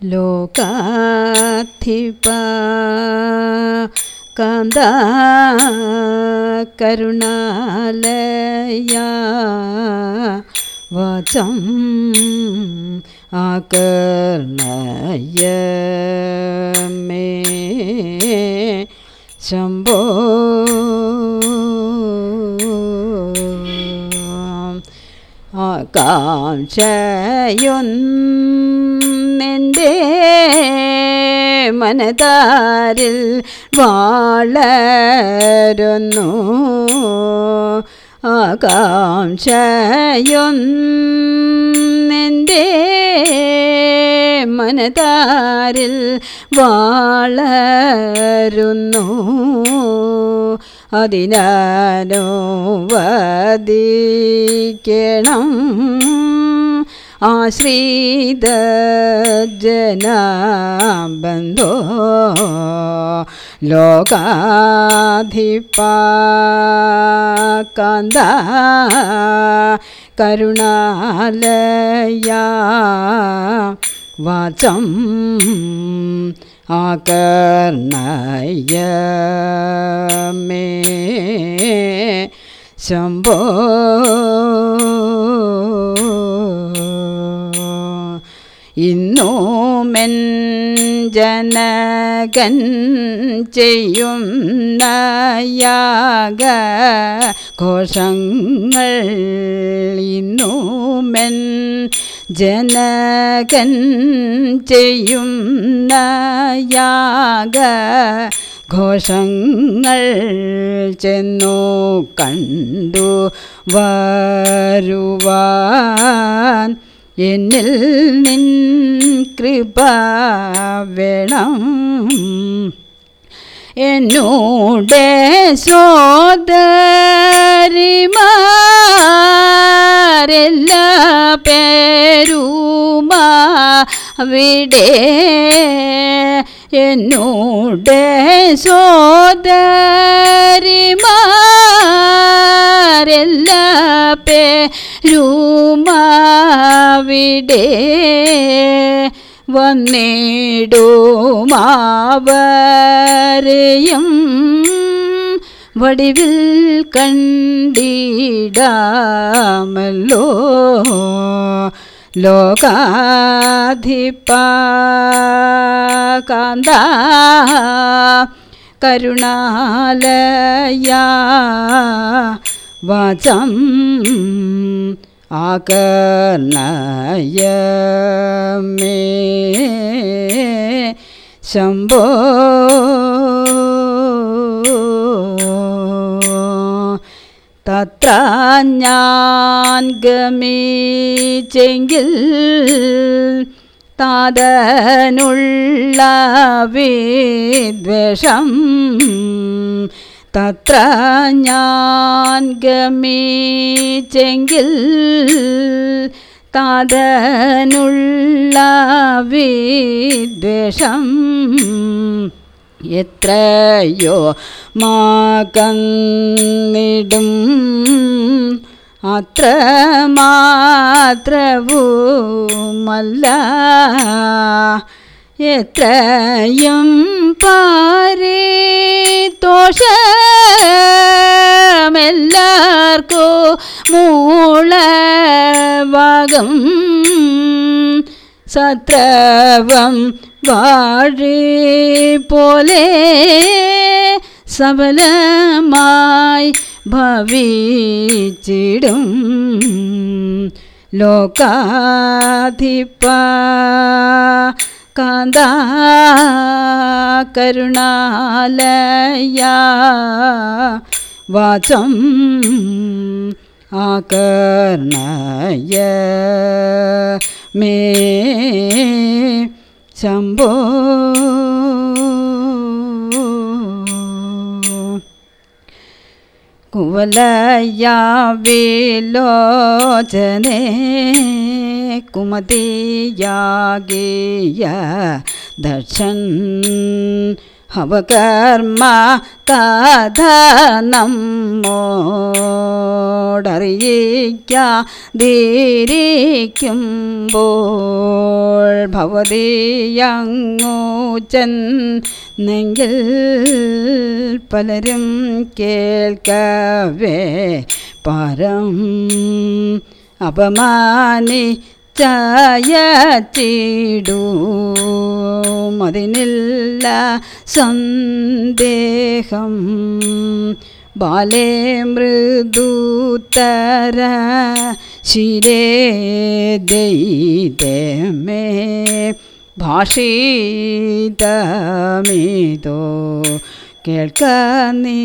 ലോകാധിപ കാന്ത Karunalaya വചം ആകർണയ may ശംഭോ ആകാംക്ഷയൊന്നെന്റെ മനതാരിൽ വാളരുന്നു. ആകാംക്ഷയൊന്നെന്റെ മനതാരിൽ വാളരുന്നു. അതിനനുവദിക്കണം. ആശ്രിത ജനബന്ധോ ലോകാധിപ കാന്ത കരുണാലയ വാചം ആകർണയ മേ ശംഭോ ഇന്നോമെൻ ജനകൻ ചെയ്യുന്ന യാഗ ഘോഷങ്ങൾ ഇന്നോമെൻ ജനകൻ ചെയ്യുന്ന യാഗ ഘോഷങ്ങൾ ചെന്നു കണ്ടു വരുവാൻ എന്നിൽ നിൻ കൃപ വേണം. എന്നോടെ സോദരിമാരെല്ലാ പേരുമാ അവിടെ എന്നോടെ സോദരിമാരെല്ലാ പേരുമാവിടെ വന്നിടുമാവരെയും വടിവിൽ കണ്ടിടാമല്ലോ. ലോകാധിപ കാന്ത കരുണാലയ വചം ആകർണയ മേ ശംഭോ തത്ര ഞാൻ ഗമിച്ചെങ്കിൽ താതനുള്ള വിദ്വേഷം തത്ര ഞാൻ ഗമിച്ചെങ്കിൽ താതനുള്ള വിദ്വേഷം എത്രയോ മാകന്നിടും അത്ര മാത്രവുമല്ല എത്രയും പാരിതോഷമെല്ലാർക്കോ മൂളവാകം. സത്രവം വാഴി പോലെ സബലമായി ഭവിച്ചിടും. ലോകാധിപ കാന്ത കരുണാലയ ആകർണയ. മേ ശംഭോ. കുവലയാവിലോചനെ കുമതിയാകിയ ദർശൻ അവകർമ്മ കഥ നമ്മോടറിയിക്കാതിരിക്കുമ്പോൾ ഭവതിയങ്ങു ചെന്നെങ്കിൽ പലരും കേൾക്കവേ പരം അപമാനി ചായച്ചിടും അതിനില്ല സന്ദേഹം ബാലേ മൃദൂത്തര ശിരേ ദൈതമേ ഭാഷിതമിതോ കേൾക്ക നീ.